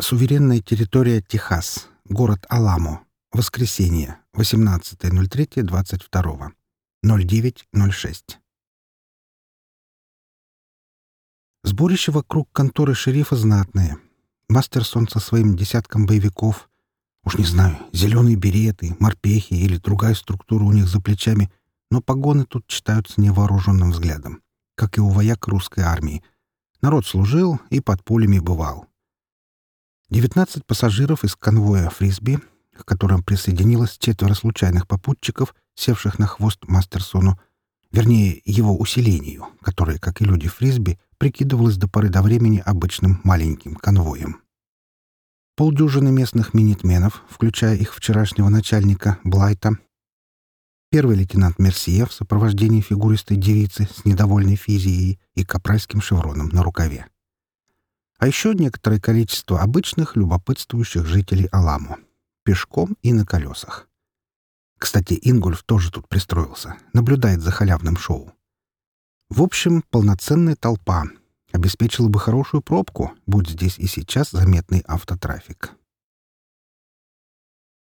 Суверенная территория Техас. Город Аламо. Воскресенье. 18.03.22. 09.06. Сборище вокруг конторы шерифа знатное. Мастерсон со своим десятком боевиков. Уж не знаю, зеленые береты, морпехи или другая структура у них за плечами, но погоны тут читаются невооруженным взглядом, как и у вояк русской армии. Народ служил и под пулями бывал. 19 пассажиров из конвоя «Фрисби», к которым присоединилось четверо случайных попутчиков, севших на хвост Мастерсону, вернее, его усилению, которое, как и люди «Фрисби», прикидывалось до поры до времени обычным маленьким конвоем. Полдюжины местных минитменов, включая их вчерашнего начальника Блайта, первый лейтенант Мерсье в сопровождении фигуристой девицы с недовольной физией и капральским шевроном на рукаве. А еще некоторое количество обычных любопытствующих жителей Аламу. Пешком и на колесах. Кстати, Ингольф тоже тут пристроился, наблюдает за халявным шоу. В общем, полноценная толпа. Обеспечила бы хорошую пробку, будь здесь и сейчас заметный автотрафик.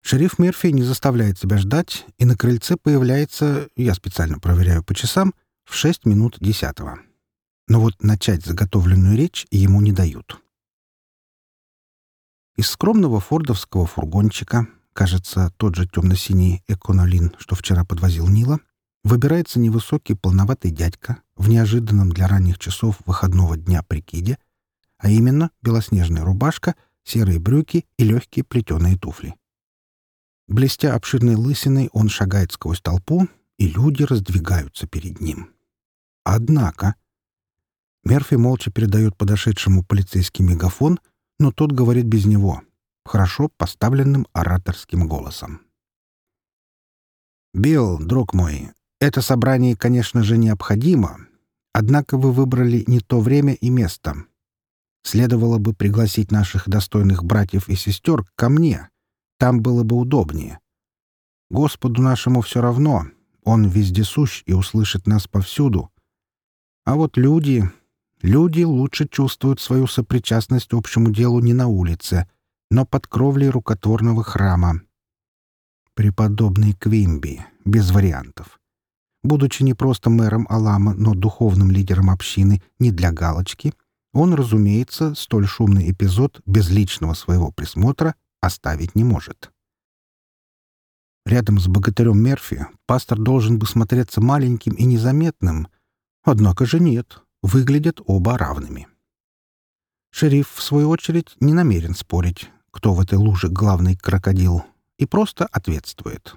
Шериф Мерфи не заставляет себя ждать, и на крыльце появляется, я специально проверяю по часам, в 6 минут десятого. Но вот начать заготовленную речь ему не дают. Из скромного фордовского фургончика, кажется, тот же темно-синий эконолин, что вчера подвозил Нила, выбирается невысокий полноватый дядька в неожиданном для ранних часов выходного дня прикиде, а именно белоснежная рубашка, серые брюки и легкие плетеные туфли. Блестя обширной лысиной, он шагает сквозь толпу, и люди раздвигаются перед ним. Однако... Мерфи молча передает подошедшему полицейский мегафон, но тот говорит без него, хорошо поставленным ораторским голосом. «Билл, друг мой, это собрание, конечно же, необходимо, однако вы выбрали не то время и место. Следовало бы пригласить наших достойных братьев и сестер ко мне, там было бы удобнее. Господу нашему все равно. Он вездесущ и услышит нас повсюду. А вот люди... Люди лучше чувствуют свою сопричастность общему делу не на улице, но под кровлей рукотворного храма. Преподобный Квимби. Без вариантов. Будучи не просто мэром Алама, но духовным лидером общины не для галочки, он, разумеется, столь шумный эпизод без личного своего присмотра оставить не может. Рядом с богатырем Мерфи пастор должен бы смотреться маленьким и незаметным, однако же нет, выглядят оба равными. Шериф, в свою очередь, не намерен спорить, кто в этой луже главный крокодил, и просто ответствует.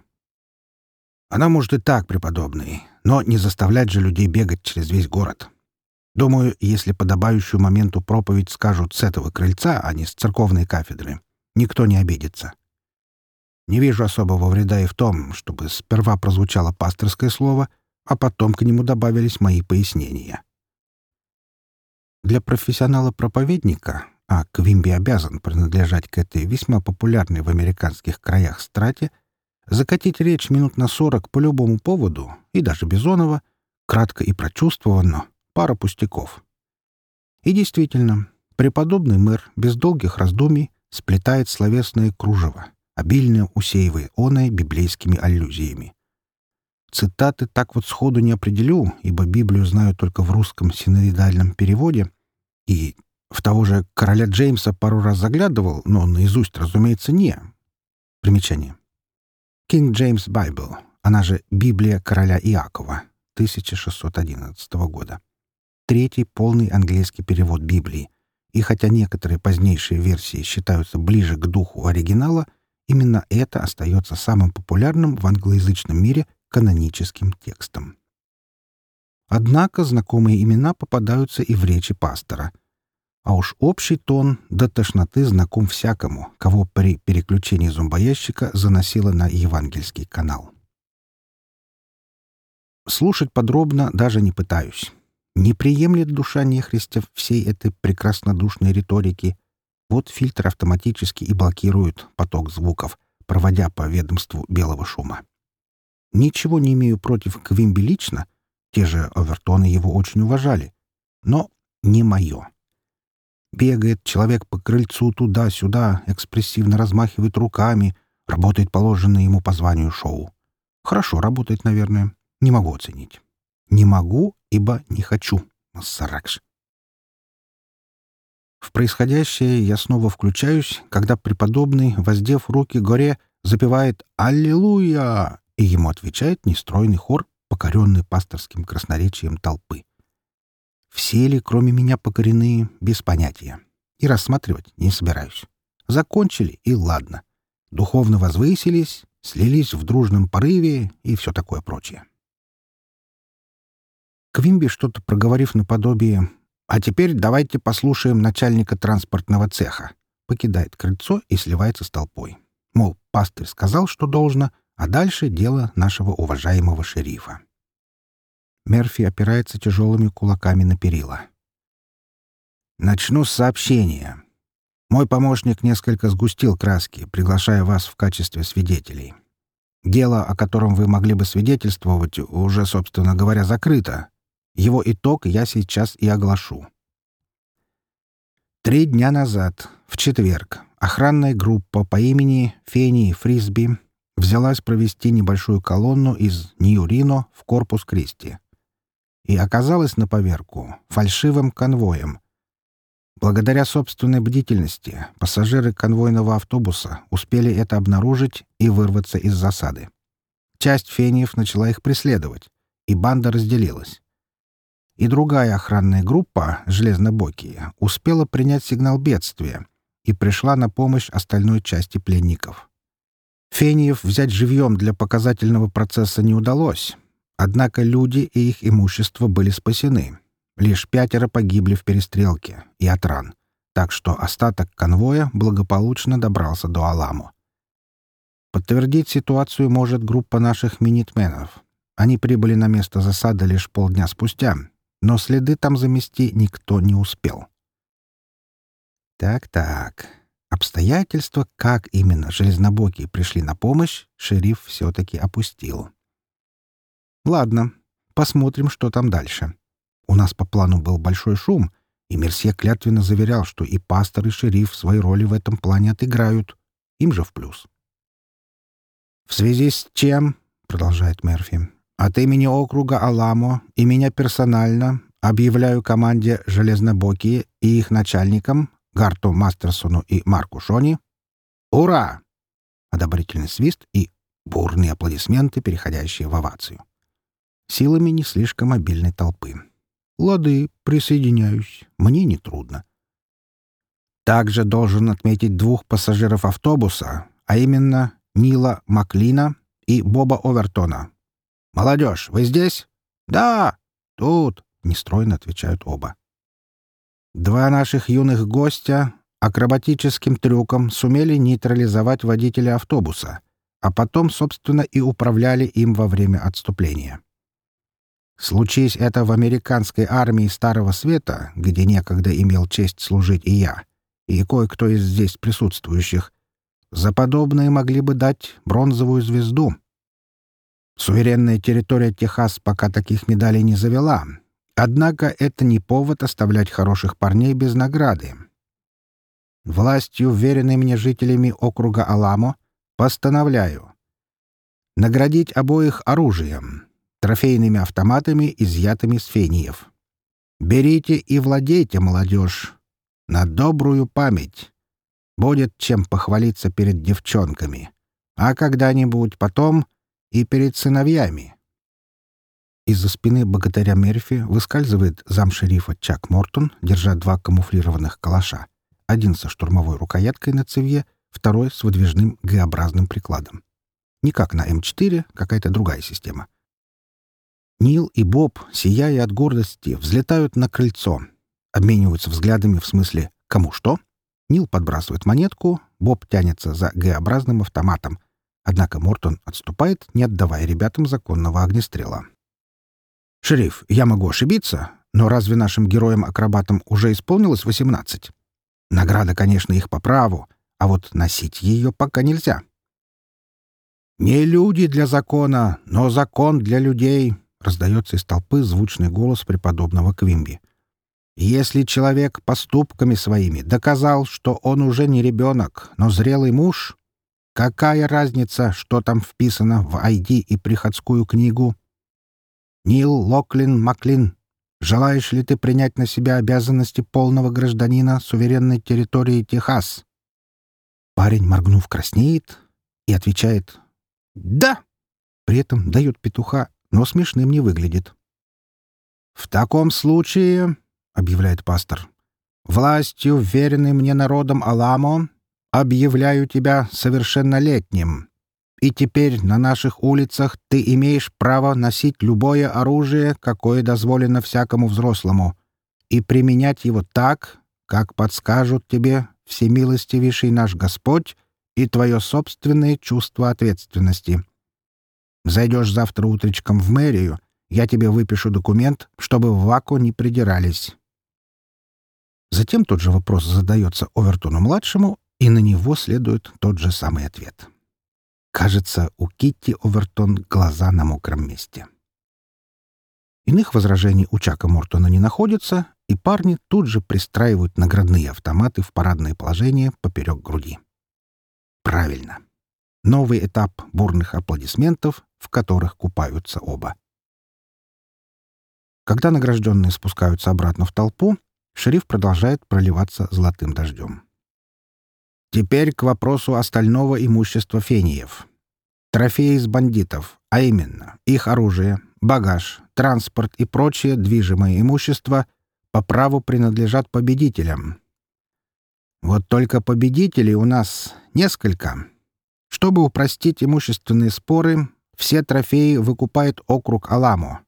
Она может и так, преподобный, но не заставлять же людей бегать через весь город. Думаю, если подобающую моменту проповедь скажут с этого крыльца, а не с церковной кафедры, никто не обидится. Не вижу особого вреда и в том, чтобы сперва прозвучало пасторское слово, а потом к нему добавились мои пояснения. Для профессионала-проповедника, а Квимби обязан принадлежать к этой весьма популярной в американских краях страте, закатить речь минут на сорок по любому поводу, и даже Бизонова, кратко и прочувствованно, пара пустяков. И действительно, преподобный мэр без долгих раздумий сплетает словесное кружево, обильно усеивая оное библейскими аллюзиями. Цитаты так вот сходу не определю, ибо Библию знаю только в русском синоидальном переводе, и в того же короля Джеймса пару раз заглядывал, но наизусть, разумеется, не. Примечание. King James Bible, она же Библия короля Иакова, 1611 года. Третий полный английский перевод Библии — и хотя некоторые позднейшие версии считаются ближе к духу оригинала, именно это остается самым популярным в англоязычном мире каноническим текстом. Однако знакомые имена попадаются и в речи пастора. А уж общий тон до тошноты знаком всякому, кого при переключении зомбоящика заносило на евангельский канал. Слушать подробно даже не пытаюсь. Не приемлет душа нехристя всей этой прекраснодушной риторики. Вот фильтр автоматически и блокирует поток звуков, проводя по ведомству белого шума. Ничего не имею против Квимби лично, те же Овертоны его очень уважали, но не мое. Бегает человек по крыльцу туда-сюда, экспрессивно размахивает руками, работает положенное ему по званию шоу. Хорошо работает, наверное. Не могу оценить. Не могу, ибо не хочу. Саракш. В происходящее я снова включаюсь, когда преподобный, воздев руки горе, запевает «Аллилуйя!» И ему отвечает нестройный хор, покоренный пасторским красноречием толпы. Все ли, кроме меня, покорены, без понятия. И рассматривать не собираюсь. Закончили, и ладно. Духовно возвысились, слились в дружном порыве и все такое прочее. Квимби, что-то проговорив наподобие «А теперь давайте послушаем начальника транспортного цеха», покидает крыльцо и сливается с толпой. Мол, пастырь сказал, что должно, а дальше дело нашего уважаемого шерифа. Мерфи опирается тяжелыми кулаками на перила. «Начну с сообщения. Мой помощник несколько сгустил краски, приглашая вас в качестве свидетелей. Дело, о котором вы могли бы свидетельствовать, уже, собственно говоря, закрыто. Его итог я сейчас и оглашу. Три дня назад, в четверг, охранная группа по имени Фени Фрисби взялась провести небольшую колонну из Нью-Рино в Корпус Кристи и оказалась на поверку фальшивым конвоем. Благодаря собственной бдительности пассажиры конвойного автобуса успели это обнаружить и вырваться из засады. Часть фениев начала их преследовать, и банда разделилась. И другая охранная группа, железнобокие, успела принять сигнал бедствия и пришла на помощь остальной части пленников. Фениев взять живьем для показательного процесса не удалось, Однако люди и их имущество были спасены. Лишь пятеро погибли в перестрелке и от ран, так что остаток конвоя благополучно добрался до Аламо. Подтвердить ситуацию может группа наших минитменов. Они прибыли на место засады лишь полдня спустя, но следы там замести никто не успел. Так-так. Обстоятельства, как именно железнобокие пришли на помощь, шериф все-таки опустил. Ладно, посмотрим, что там дальше. У нас по плану был большой шум, и Мерсье клятвенно заверял, что и пастор, и шериф свои роли в этом плане отыграют. Им же в плюс. «В связи с чем, — продолжает Мерфи, — от имени округа Аламо и меня персонально объявляю команде «Железнобокие» и их начальникам, Гарту Мастерсону и Марку Шони, «Ура!» Одобрительный свист и бурные аплодисменты, переходящие в овацию силами не слишком мобильной толпы. «Лады, присоединяюсь. Мне нетрудно». Также должен отметить двух пассажиров автобуса, а именно Нила Маклина и Боба Овертона. «Молодежь, вы здесь?» «Да, тут», — нестройно отвечают оба. Два наших юных гостя акробатическим трюком сумели нейтрализовать водителя автобуса, а потом, собственно, и управляли им во время отступления. Случись это в американской армии Старого Света, где некогда имел честь служить и я, и кое-кто из здесь присутствующих, за подобное могли бы дать бронзовую звезду. Суверенная территория Техас пока таких медалей не завела, однако это не повод оставлять хороших парней без награды. Властью, веренной мне жителями округа Аламо, постановляю наградить обоих оружием — трофейными автоматами, изъятыми с фениев. Берите и владейте, молодежь. На добрую память. Будет чем похвалиться перед девчонками. А когда-нибудь потом и перед сыновьями. Из-за спины богатыря Мерфи выскальзывает замшерифа Чак Мортон, держа два камуфлированных калаша. Один со штурмовой рукояткой на цевье, второй с выдвижным Г-образным прикладом. Не как на М4, какая-то другая система — Нил и Боб, сияя от гордости, взлетают на крыльцо. Обмениваются взглядами в смысле «кому что?». Нил подбрасывает монетку, Боб тянется за Г-образным автоматом. Однако Мортон отступает, не отдавая ребятам законного огнестрела. «Шериф, я могу ошибиться, но разве нашим героям-акробатам уже исполнилось 18? Награда, конечно, их по праву, а вот носить ее пока нельзя». «Не люди для закона, но закон для людей», — раздается из толпы звучный голос преподобного Квимби. Если человек поступками своими доказал, что он уже не ребенок, но зрелый муж, какая разница, что там вписано в ID и приходскую книгу? Нил Локлин Маклин, желаешь ли ты принять на себя обязанности полного гражданина суверенной территории Техас? Парень, моргнув, краснеет и отвечает «Да!» При этом дает петуха, но смешным не выглядит. «В таком случае, — объявляет пастор, — властью, веренной мне народом Аламо, объявляю тебя совершеннолетним. И теперь на наших улицах ты имеешь право носить любое оружие, какое дозволено всякому взрослому, и применять его так, как подскажут тебе всемилостивейший наш Господь и твое собственное чувство ответственности. Зайдешь завтра утречком в мэрию, я тебе выпишу документ, чтобы в ВАКу не придирались». Затем тот же вопрос задается Овертону-младшему, и на него следует тот же самый ответ. Кажется, у Китти Овертон глаза на мокром месте. Иных возражений у Чака Мортона не находится, и парни тут же пристраивают наградные автоматы в парадное положение поперек груди. Правильно. Новый этап бурных аплодисментов, в которых купаются оба. Когда награжденные спускаются обратно в толпу, шериф продолжает проливаться золотым дождем. Теперь к вопросу остального имущества фениев. Трофеи из бандитов, а именно их оружие, багаж, транспорт и прочее движимое имущество по праву принадлежат победителям. Вот только победителей у нас несколько. Чтобы упростить имущественные споры, все трофеи выкупает округ Аламо.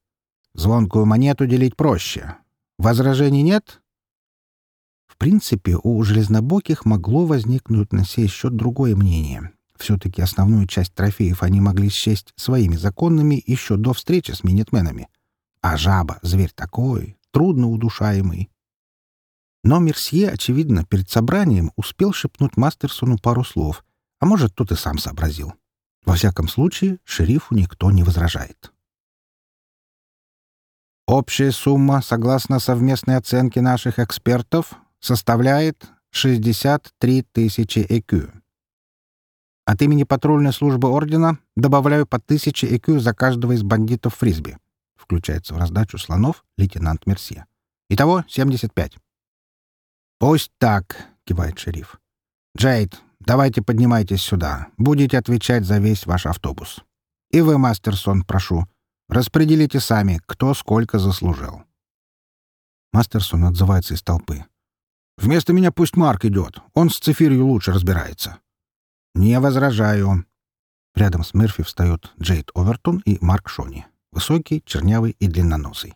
Звонкую монету делить проще. Возражений нет? В принципе, у железнобоких могло возникнуть на сей счет другое мнение. Все-таки основную часть трофеев они могли счесть своими законными еще до встречи с минетменами. А жаба — зверь такой, трудно удушаемый. Но Мерсье, очевидно, перед собранием успел шепнуть Мастерсону пару слов, а может, тот и сам сообразил. Во всяком случае, шерифу никто не возражает. Общая сумма, согласно совместной оценке наших экспертов, составляет 63 тысячи ЭКЮ. От имени патрульной службы ордена добавляю по тысяче ЭКЮ за каждого из бандитов Фрисби. Включается в раздачу слонов лейтенант Мерсье. Итого 75. «Пусть так», — кивает шериф. «Джейд, давайте поднимайтесь сюда. Будете отвечать за весь ваш автобус. И вы, Мастерсон, прошу, распределите сами, кто сколько заслужил». Мастерсон отзывается из толпы. «Вместо меня пусть Марк идет. Он с цифирью лучше разбирается». «Не возражаю». Рядом с Мерфи встают Джейд Овертон и Марк Шони. Высокий, чернявый и длинноносый.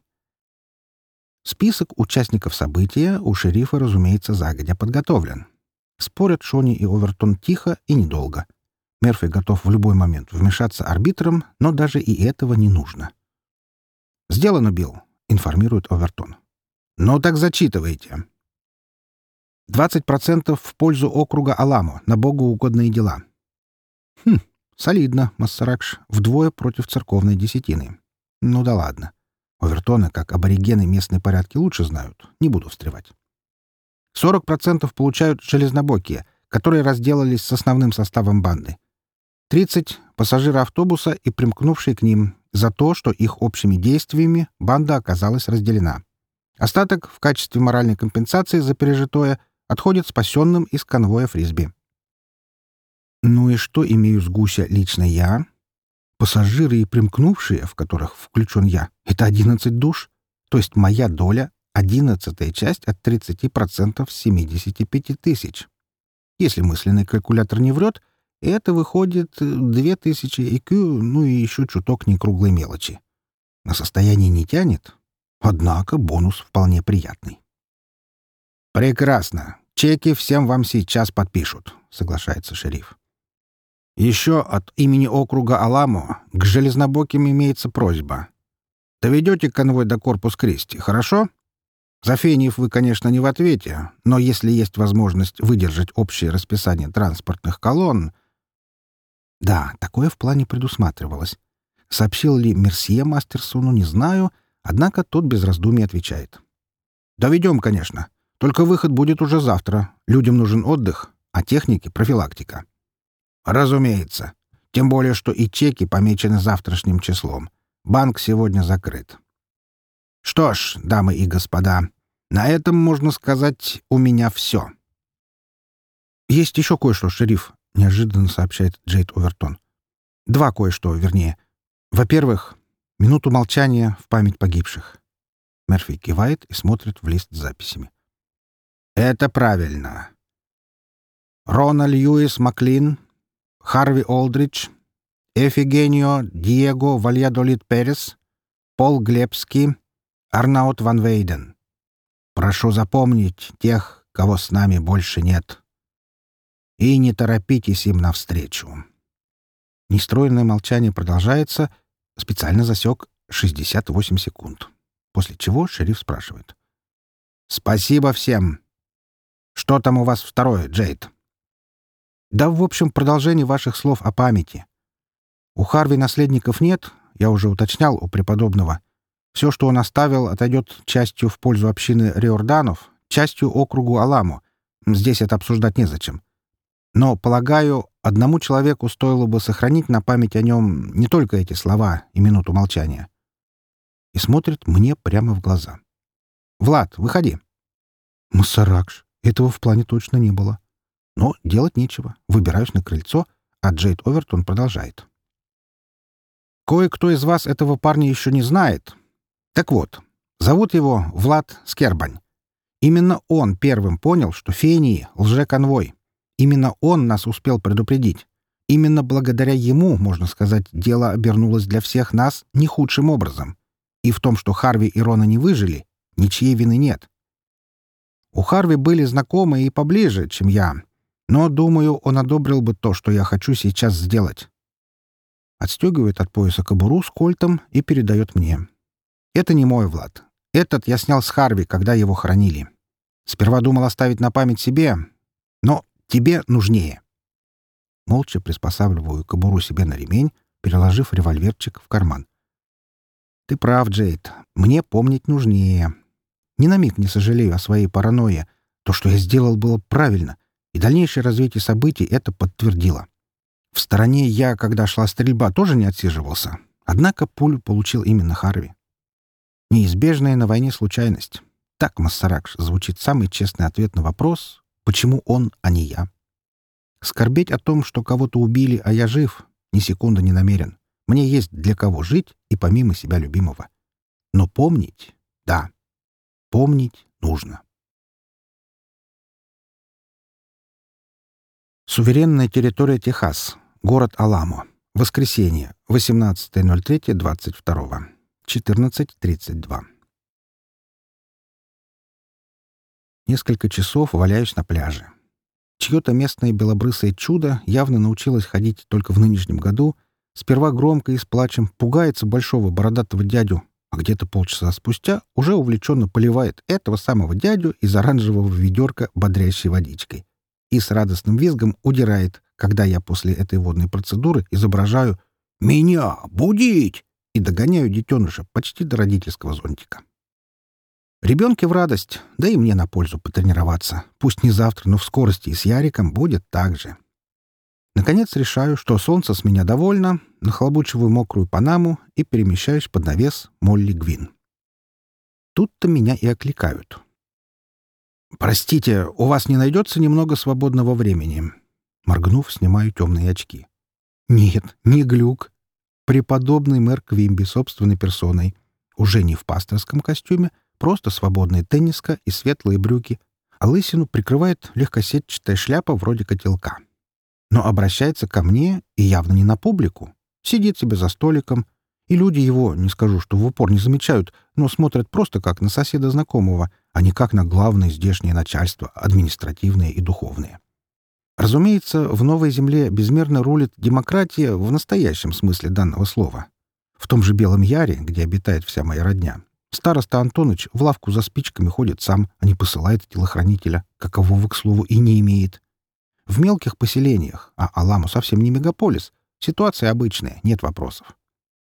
Список участников события у шерифа, разумеется, загодя подготовлен. Спорят Шони и Овертон тихо и недолго. Мерфи готов в любой момент вмешаться арбитром, но даже и этого не нужно. «Сделано, Билл», — информирует Овертон. «Ну так зачитывайте». «Двадцать процентов в пользу округа Аламо на богоугодные дела». «Хм, солидно, Массаракш, вдвое против церковной десятины. Ну да ладно. Овертоны, как аборигены местные порядки лучше знают. Не буду встревать. 40% получают железнобокие, которые разделались с основным составом банды. 30 — пассажиры автобуса и примкнувшие к ним за то, что их общими действиями банда оказалась разделена. Остаток в качестве моральной компенсации за пережитое отходит спасенным из конвоя Фрисби. Ну и что имею с гуся лично я? Пассажиры и примкнувшие, в которых включен я, — это 11 душ, то есть моя доля — одиннадцатая часть от 30% 75 тысяч. Если мысленный калькулятор не врет, это выходит 2000 IQ, ну и еще чуток некруглой мелочи. На состояние не тянет, однако бонус вполне приятный. «Прекрасно. Чеки всем вам сейчас подпишут», — соглашается шериф. Еще от имени округа Аламо к железнобоким имеется просьба. Доведете конвой до Корпус Кристи, хорошо? За Фениев вы, конечно, не в ответе, но если есть возможность выдержать общее расписание транспортных колонн... Да, такое в плане предусматривалось. Сообщил ли Мерсье Мастерсону, не знаю, однако тот без раздумий отвечает. «Доведем, конечно. Только выход будет уже завтра. Людям нужен отдых, а технике — профилактика». «Разумеется. Тем более, что и чеки помечены завтрашним числом. Банк сегодня закрыт». «Что ж, дамы и господа, на этом, можно сказать, у меня все». «Есть еще кое-что, шериф», — неожиданно сообщает Джейд Овертон. «Два кое-что, вернее. Во-первых, минуту молчания в память погибших». Мерфи кивает и смотрит в лист с записями. «Это правильно. Рона Льюис Маклин, Харви Олдридж, Эфигенио Диего Вальядолит Перес, Пол Глебский, Арнаут Ван Вейден. Прошу запомнить тех, кого с нами больше нет и не торопитесь им навстречу. Нестроенное молчание продолжается, специально засек 68 секунд. После чего шериф спрашивает. «Спасибо всем. Что там у вас второе, Джейд?» «Да, в общем, продолжение ваших слов о памяти. У Харви наследников нет, я уже уточнял у преподобного. Все, что он оставил, отойдет частью в пользу общины Риорданов, частью округу Аламу. Здесь это обсуждать незачем. Но, полагаю, одному человеку стоило бы сохранить на память о нем не только эти слова и минуту молчания. И смотрит мне прямо в глаза. «Влад, выходи!» «Массаракш, этого в плане точно не было. Но делать нечего. Выбираюсь на крыльцо, а Джейд Овертон продолжает. Кое-кто из вас этого парня еще не знает. Так вот, зовут его Влад Скербань. Именно он первым понял, что Фении — лжеконвой. Именно он нас успел предупредить. Именно благодаря ему, можно сказать, дело обернулось для всех нас не худшим образом. И в том, что Харви и Рона не выжили, ничьей вины нет. У Харви были знакомые и поближе, чем я, но, думаю, он одобрил бы то, что я хочу сейчас сделать. Отстегивает от пояса кобуру с кольтом и передает мне. Это не мой Влад. Этот я снял с Харви, когда его хоронили. Сперва думал оставить на память себе, но Тебе нужнее. Молча приспосабливаю кобуру себе на ремень, переложив револьверчик в карман. Ты прав, Джейд. Мне помнить нужнее. Ни на миг не сожалею о своей паранойе. То, что я сделал, было правильно, и дальнейшее развитие событий это подтвердило. В стороне я, когда шла стрельба, тоже не отсиживался. Однако пулю получил именно Харви. Неизбежная на войне случайность. Так, Массаракш, звучит самый честный ответ на вопрос, Почему он, а не я? Скорбеть о том, что кого-то убили, а я жив, ни секунды не намерен. Мне есть для кого жить и помимо себя любимого. Но помнить — да, помнить нужно. Суверенная территория Техас. Город Аламо. Воскресенье. 18.03.22. 14.32. Несколько часов валяюсь на пляже. Чье-то местное белобрысое чудо явно научилось ходить только в нынешнем году. Сперва громко и с плачем пугается большого бородатого дядю, а где-то полчаса спустя уже увлеченно поливает этого самого дядю из оранжевого ведерка бодрящей водичкой. И с радостным визгом удирает, когда я после этой водной процедуры изображаю «Меня будить!» и догоняю детеныша почти до родительского зонтика. Ребенке в радость, да и мне на пользу потренироваться. Пусть не завтра, но в скорости и с Яриком будет так же. Наконец решаю, что солнце с меня довольно, нахлобучиваю мокрую панаму и перемещаюсь под навес Молли Гвин. Тут-то меня и окликают. «Простите, у вас не найдется немного свободного времени?» Моргнув, снимаю темные очки. «Нет, не глюк. Преподобный мэр Квимби собственной персоной. Уже не в пасторском костюме, Просто свободная тенниска и светлые брюки, а лысину прикрывает легкосетчатая шляпа вроде котелка. Но обращается ко мне и явно не на публику. Сидит себе за столиком, и люди его, не скажу, что в упор не замечают, но смотрят просто как на соседа знакомого, а не как на главное здешнее начальство, административное и духовное. Разумеется, в Новой Земле безмерно рулит демократия в настоящем смысле данного слова. В том же Белом Яре, где обитает вся моя родня, Староста Антоныч в лавку за спичками ходит сам, а не посылает телохранителя, какового, к слову, и не имеет. В мелких поселениях, а Аламу совсем не мегаполис, ситуация обычная, нет вопросов.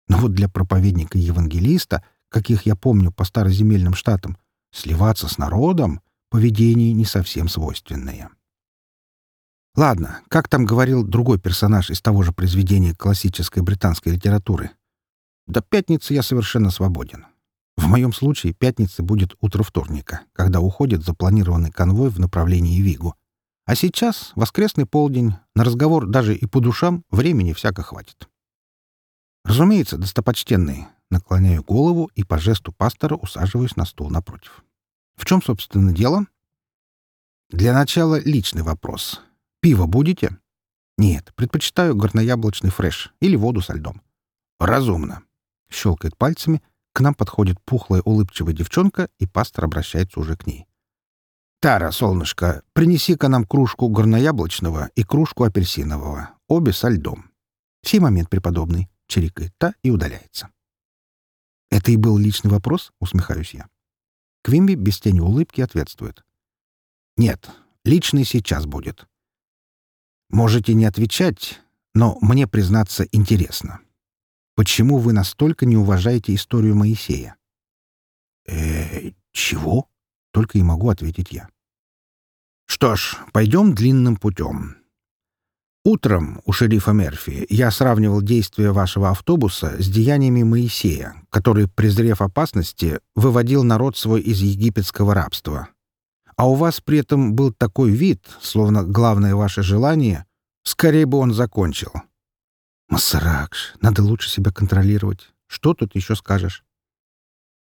Но вот для проповедника-евангелиста, каких я помню по староземельным штатам, сливаться с народом — поведение не совсем свойственное. Ладно, как там говорил другой персонаж из того же произведения классической британской литературы? До пятницы я совершенно свободен. В моем случае пятница будет утро вторника, когда уходит запланированный конвой в направлении Вигу. А сейчас, воскресный полдень, на разговор даже и по душам времени всяко хватит. Разумеется, достопочтенный, наклоняю голову и по жесту пастора усаживаюсь на стул напротив. В чем, собственно, дело? Для начала личный вопрос. Пиво будете? Нет, предпочитаю горнояблочный фреш или воду со льдом. Разумно. Щелкает пальцами, к нам подходит пухлая улыбчивая девчонка, и пастор обращается уже к ней. «Тара, солнышко, принеси-ка нам кружку горнояблочного и кружку апельсинового, обе со льдом». «Сей момент, преподобный», — чирикает та и удаляется. «Это и был личный вопрос?» — усмехаюсь я. Квимби без тени улыбки ответствует. «Нет, личный сейчас будет. Можете не отвечать, но мне, признаться, интересно. Почему вы настолько не уважаете историю Моисея?» «Э, чего?» — только и могу ответить я. «Что ж, пойдем длинным путем. Утром у шерифа Мерфи я сравнивал действия вашего автобуса с деяниями Моисея, который, презрев опасности, выводил народ свой из египетского рабства. А у вас при этом был такой вид, словно главное ваше желание — скорее бы он закончил. Масаракш, надо лучше себя контролировать. Что тут еще скажешь?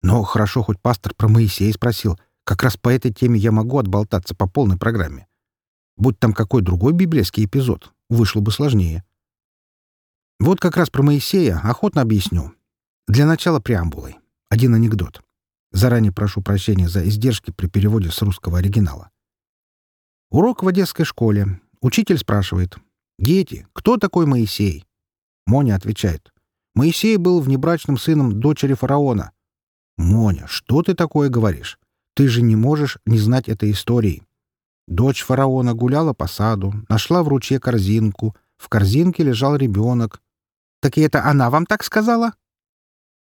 Но хорошо, хоть пастор про Моисея спросил. Как раз по этой теме я могу отболтаться по полной программе. Будь там какой другой библейский эпизод, вышло бы сложнее. Вот как раз про Моисея охотно объясню. Для начала преамбулой. Один анекдот. Заранее прошу прощения за издержки при переводе с русского оригинала. Урок в одесской школе. Учитель спрашивает. «Дети, кто такой Моисей?» Моня отвечает. «Моисей был внебрачным сыном дочери фараона». «Моня, что ты такое говоришь? Ты же не можешь не знать этой истории. Дочь фараона гуляла по саду, нашла в ручье корзинку. В корзинке лежал ребенок. «Так и это она вам так сказала?»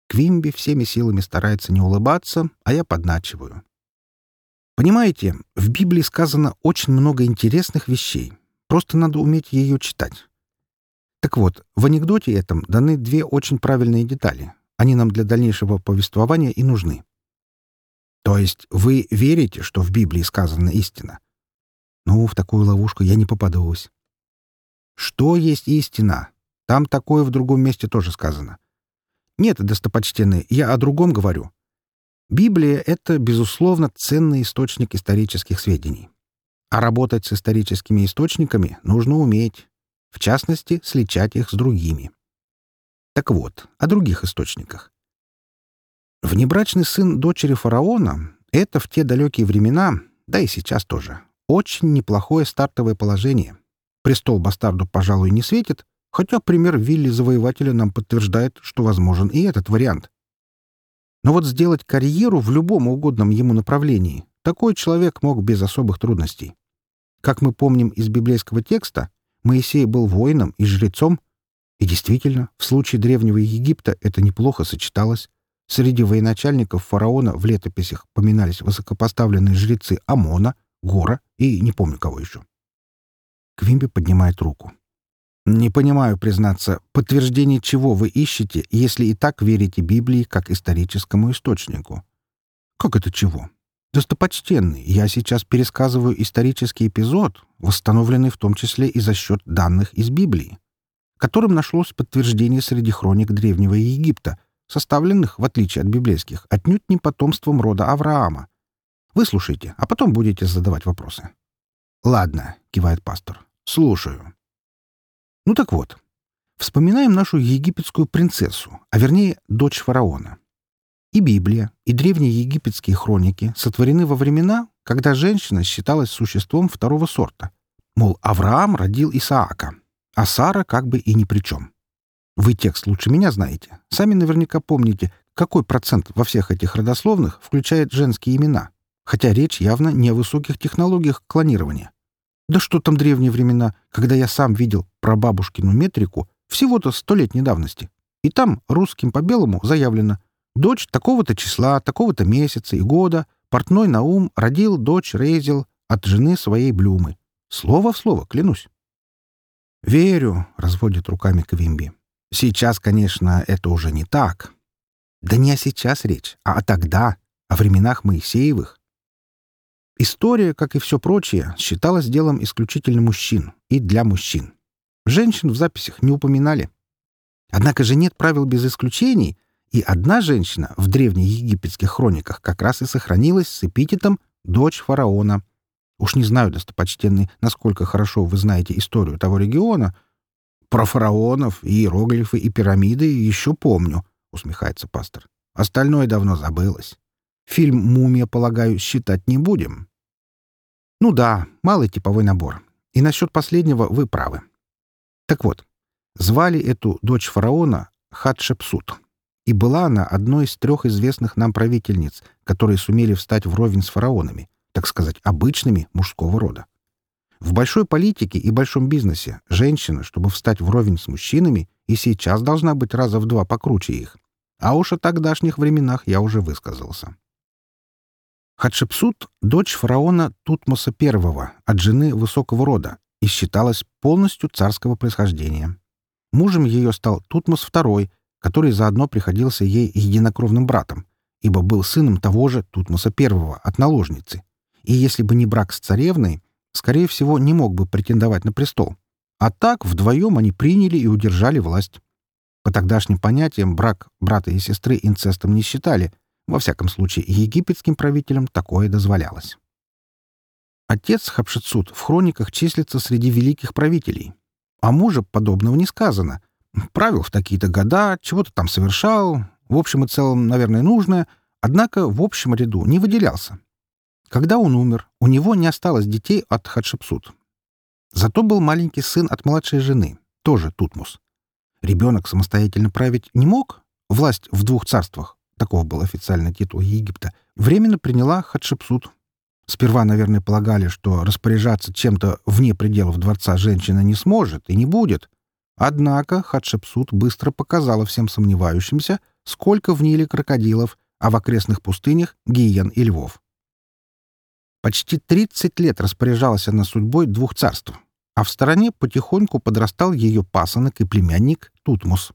Квимби всеми силами старается не улыбаться, а я подначиваю. Понимаете, в Библии сказано очень много интересных вещей. Просто надо уметь ее читать. Так вот, в анекдоте этом даны две очень правильные детали. Они нам для дальнейшего повествования и нужны. То есть вы верите, что в Библии сказана истина? Ну, в такую ловушку я не попадусь. Что есть истина? Там такое в другом месте тоже сказано. Нет, достопочтенный, я о другом говорю. Библия — это, безусловно, ценный источник исторических сведений. А работать с историческими источниками нужно уметь. В частности, сличать их с другими. Так вот, о других источниках. Внебрачный сын дочери фараона — это в те далекие времена, да и сейчас тоже, очень неплохое стартовое положение. Престол бастарду, пожалуй, не светит, хотя пример Вилли Завоевателя нам подтверждает, что возможен и этот вариант. Но вот сделать карьеру в любом угодном ему направлении такой человек мог без особых трудностей. Как мы помним из библейского текста, Моисей был воином и жрецом, и действительно, в случае Древнего Египта это неплохо сочеталось. Среди военачальников фараона в летописях поминались высокопоставленные жрецы Амона, Гора и не помню кого еще. Квимби поднимает руку. «Не понимаю, признаться, подтверждение чего вы ищете, если и так верите Библии как историческому источнику?» «Как это чего?» «Достопочтенный, я сейчас пересказываю исторический эпизод, восстановленный в том числе и за счет данных из Библии, которым нашлось подтверждение среди хроник Древнего Египта, составленных, в отличие от библейских, отнюдь не потомством рода Авраама, Выслушайте, а потом будете задавать вопросы. «Ладно», — кивает пастор, — «слушаю». Ну так вот, вспоминаем нашу египетскую принцессу, а вернее, дочь фараона. И Библия, и древние египетские хроники сотворены во времена, когда женщина считалась существом второго сорта. Мол, Авраам родил Исаака, а Сара как бы и ни при чем. Вы текст лучше меня знаете. Сами наверняка помните, какой процент во всех этих родословных включает женские имена хотя речь явно не о высоких технологиях клонирования. Да что там древние времена, когда я сам видел про бабушкину метрику всего-то столетней давности. И там русским по белому заявлено «Дочь такого-то числа, такого-то месяца и года портной Наум родил дочь Рейзел от жены своей Блюмы. Слово в слово, клянусь. «Верю», — разводит руками Квимби. «Сейчас, конечно, это уже не так. Да не о сейчас речь, а о тогда, о временах Моисеевых. История, как и все прочее, считалась делом исключительно мужчин и для мужчин. Женщин в записях не упоминали. Однако же нет правил без исключений, и одна женщина в древнеегипетских хрониках как раз и сохранилась с эпитетом «дочь фараона». Уж не знаю, достопочтенный, насколько хорошо вы знаете историю того региона. Про фараонов, иероглифы и пирамиды еще помню, — усмехается пастор. Остальное давно забылось. Фильм «Мумия», полагаю, считать не будем. Ну да, малый типовой набор. И насчет последнего вы правы. Так вот, звали эту дочь фараона Хатшепсут. И была она одной из трех известных нам правительниц, которые сумели встать вровень с фараонами, так сказать, обычными мужского рода. В большой политике и большом бизнесе женщина, чтобы встать вровень с мужчинами, и сейчас должна быть раза в два покруче их. А уж о тогдашних временах я уже высказался. Хатшепсут — дочь фараона Тутмоса I от жены высокого рода и считалась полностью царского происхождения. Мужем ее стал Тутмос II, который заодно приходился ей единокровным братом, ибо был сыном того же Тутмоса I от наложницы. И если бы не брак с царевной, скорее всего, не мог бы претендовать на престол. А так вдвоем они приняли и удержали власть. По тогдашним понятиям брак брата и сестры инцестом не считали, во всяком случае, египетским правителям такое дозволялось. Отец Хапшицут в хрониках числится среди великих правителей. А мужа подобного не сказано. Правил в такие-то года, чего-то там совершал, в общем и целом, наверное, нужное, однако в общем ряду не выделялся. Когда он умер, у него не осталось детей от Хатшепсут. Зато был маленький сын от младшей жены, тоже Тутмус. Ребенок самостоятельно править не мог? Власть в двух царствах, таков был официальный титул Египта, временно приняла Хатшепсут. Сперва, наверное, полагали, что распоряжаться чем-то вне пределов дворца женщина не сможет и не будет. Однако Хатшепсут быстро показала всем сомневающимся, сколько в Ниле крокодилов, а в окрестных пустынях — гиен и львов. Почти 30 лет распоряжалась она судьбой двух царств, а в стороне потихоньку подрастал ее пасынок и племянник Тутмос.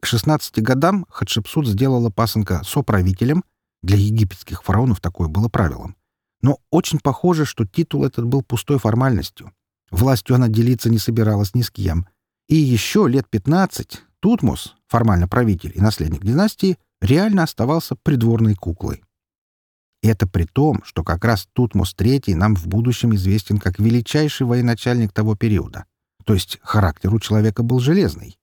К 16 годам Хатшепсут сделала пасынка соправителем, для египетских фараонов такое было правилом. Но очень похоже, что титул этот был пустой формальностью. Властью она делиться не собиралась ни с кем. И еще лет 15 Тутмос, формально правитель и наследник династии, реально оставался придворной куклой. И это при том, что как раз Тутмос III нам в будущем известен как величайший военачальник того периода. То есть характер у человека был железный.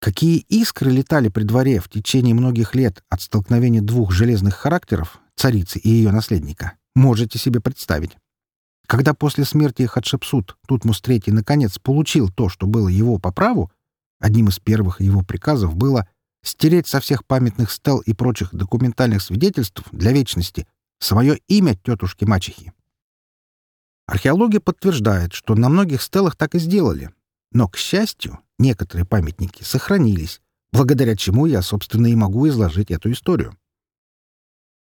Какие искры летали при дворе в течение многих лет от столкновения двух железных характеров, царицы и ее наследника, можете себе представить. Когда после смерти Хатшепсут Тутмос III наконец получил то, что было его по праву, одним из первых его приказов было стереть со всех памятных стел и прочих документальных свидетельств для вечности свое имя тетушки-мачехи. Археология подтверждает, что на многих стелах так и сделали. Но, к счастью, некоторые памятники сохранились, благодаря чему я, собственно, и могу изложить эту историю.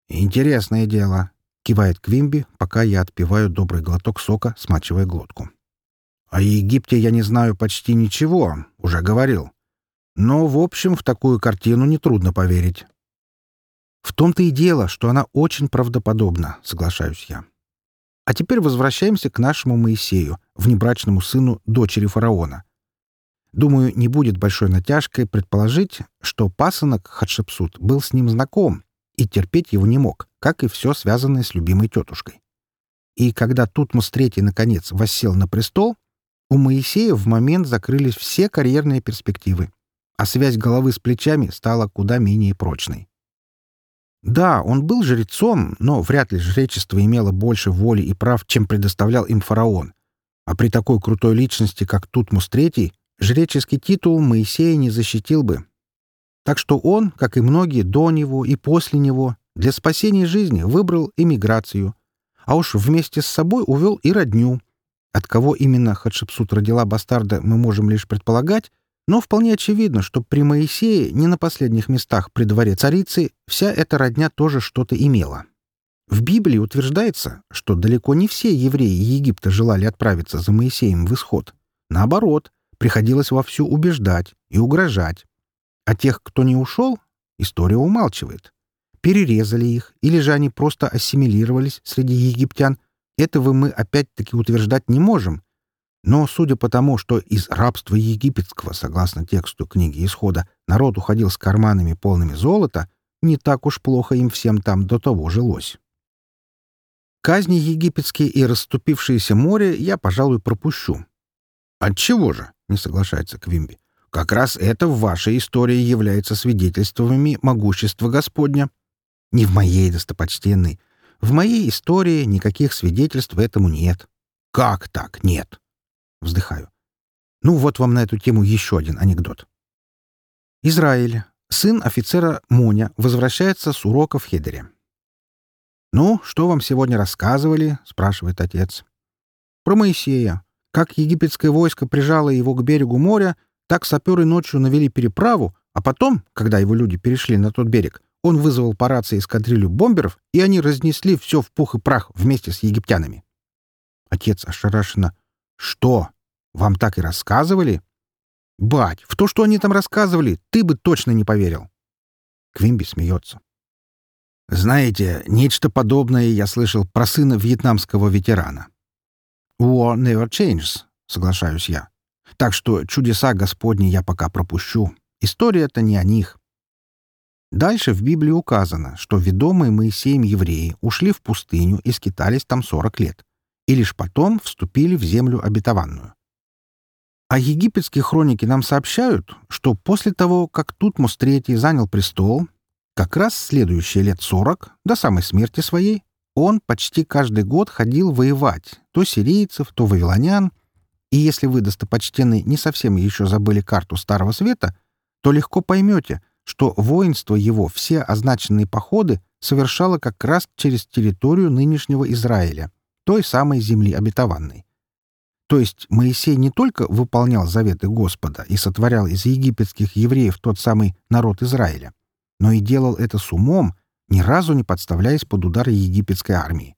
«Интересное дело», — кивает Квимби, пока я отпиваю добрый глоток сока, смачивая глотку. «О Египте я не знаю почти ничего, уже говорил. Но, в общем, в такую картину нетрудно поверить. В том-то и дело, что она очень правдоподобна, соглашаюсь я. А теперь возвращаемся к нашему Моисею, внебрачному сыну дочери фараона. Думаю, не будет большой натяжкой предположить, что пасынок Хатшепсут был с ним знаком и терпеть его не мог, как и все связанное с любимой тетушкой. И когда Тутмос III наконец воссел на престол, у Моисея в момент закрылись все карьерные перспективы а связь головы с плечами стала куда менее прочной. Да, он был жрецом, но вряд ли жречество имело больше воли и прав, чем предоставлял им фараон. А при такой крутой личности, как Тутмос III, жреческий титул Моисея не защитил бы. Так что он, как и многие до него и после него, для спасения жизни выбрал эмиграцию, а уж вместе с собой увел и родню. От кого именно Хатшепсут родила бастарда, мы можем лишь предполагать, но вполне очевидно, что при Моисее не на последних местах при дворе царицы вся эта родня тоже что-то имела. В Библии утверждается, что далеко не все евреи Египта желали отправиться за Моисеем в исход. Наоборот, приходилось вовсю убеждать и угрожать. А тех, кто не ушел, история умалчивает. Перерезали их, или же они просто ассимилировались среди египтян. Этого мы опять-таки утверждать не можем. Но судя по тому, что из рабства египетского, согласно тексту книги Исхода, народ уходил с карманами полными золота, не так уж плохо им всем там до того жилось. Казни египетские и расступившееся море я, пожалуй, пропущу. «Отчего же?» — не соглашается Квимби. «Как раз это в вашей истории является свидетельствами могущества Господня. Не в моей, достопочтенной. В моей истории никаких свидетельств этому нет». «Как так нет?» Вздыхаю. Ну, вот вам на эту тему еще один анекдот. Израиль. Сын офицера Моня возвращается с урока в Хедере. «Ну, что вам сегодня рассказывали?» — спрашивает отец. «Про Моисея. Как египетское войско прижало его к берегу моря, так саперы ночью навели переправу, а потом, когда его люди перешли на тот берег, он вызвал по рации эскадрилью бомберов, и они разнесли все в пух и прах вместе с египтянами. Отец ошарашенно. «Что? Вам так и рассказывали?» «Бать, в то, что они там рассказывали, ты бы точно не поверил». Квимби смеется. «Знаете, нечто подобное я слышал про сына вьетнамского ветерана. «War never changes», — соглашаюсь я. «Так что чудеса Господни я пока пропущу. История-то не о них». Дальше в Библии указано, что ведомые Моисеем евреи ушли в пустыню и скитались там сорок лет, и лишь потом вступили в землю обетованную. А египетские хроники нам сообщают, что после того, как Тутмос III занял престол, как раз следующие лет сорок, до самой смерти своей, он почти каждый год ходил воевать, то сирийцев, то вавилонян, и если вы, достопочтенные, не совсем еще забыли карту Старого Света, то легко поймете, что воинство его все означенные походы совершало как раз через территорию нынешнего Израиля, той самой земли обетованной. То есть Моисей не только выполнял заветы Господа и сотворял из египетских евреев тот самый народ Израиля, но и делал это с умом ни разу не подставляясь под удары египетской армии.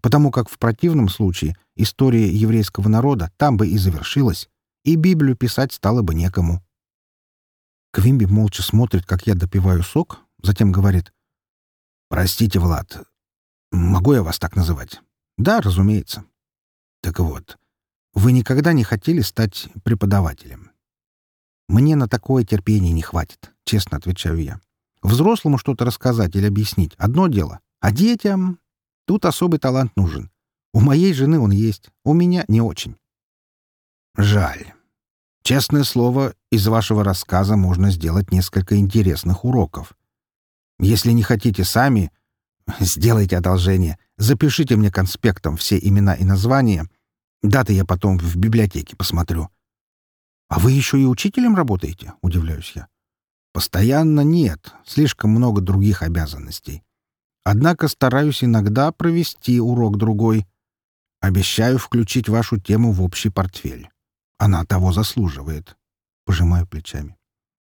Потому как в противном случае история еврейского народа там бы и завершилась, и Библию писать стало бы некому. Квимби молча смотрит, как я допиваю сок, затем говорит. «Простите, Влад, могу я вас так называть?» «Да, разумеется». «Так вот, вы никогда не хотели стать преподавателем?» «Мне на такое терпение не хватит», — честно отвечаю я. Взрослому что-то рассказать или объяснить — одно дело. А детям... Тут особый талант нужен. У моей жены он есть, у меня не очень. Жаль. Честное слово, из вашего рассказа можно сделать несколько интересных уроков. Если не хотите сами, сделайте одолжение. Запишите мне конспектом все имена и названия. Даты я потом в библиотеке посмотрю. «А вы еще и учителем работаете?» — удивляюсь я. Постоянно нет, слишком много других обязанностей. Однако стараюсь иногда провести урок-другой. Обещаю включить вашу тему в общий портфель. Она того заслуживает. Пожимаю плечами.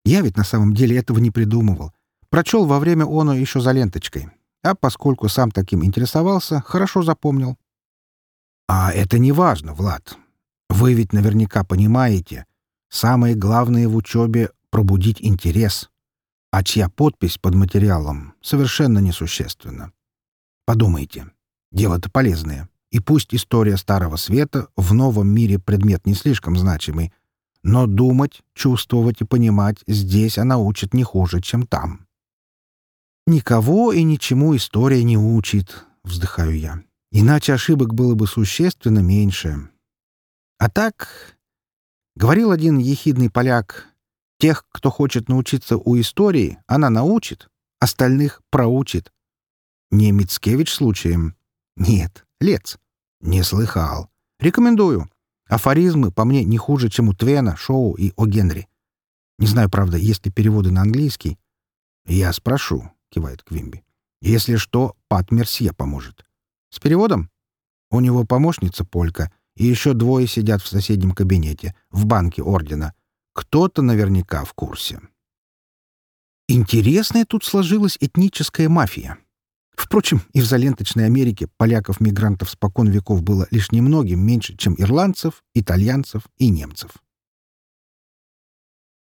Я ведь на самом деле этого не придумывал. Прочел во время оно еще за ленточкой. А поскольку сам таким интересовался, хорошо запомнил. А это не важно, Влад. Вы ведь наверняка понимаете, самое главное в учебе пробудить интерес, а чья подпись под материалом совершенно несущественна. Подумайте, дело-то полезное, и пусть история Старого Света в новом мире предмет не слишком значимый, но думать, чувствовать и понимать здесь она учит не хуже, чем там. «Никого и ничему история не учит», — вздыхаю я. «Иначе ошибок было бы существенно меньше». А так, говорил один ехидный поляк, Тех, кто хочет научиться у истории, она научит, остальных проучит. Не Мицкевич случаем? Нет, Лец. Не слыхал. Рекомендую. Афоризмы по мне не хуже, чем у Твена, Шоу и О. Генри. Не знаю, правда, есть ли переводы на английский. Я спрошу, кивает Квимби. Если что, Пат Мерсье поможет. С переводом? У него помощница Полька, и еще двое сидят в соседнем кабинете, в банке ордена — кто-то наверняка в курсе. Интересная тут сложилась этническая мафия. Впрочем, и в заленточной Америке поляков-мигрантов спокон веков было лишь немногим меньше, чем ирландцев, итальянцев и немцев.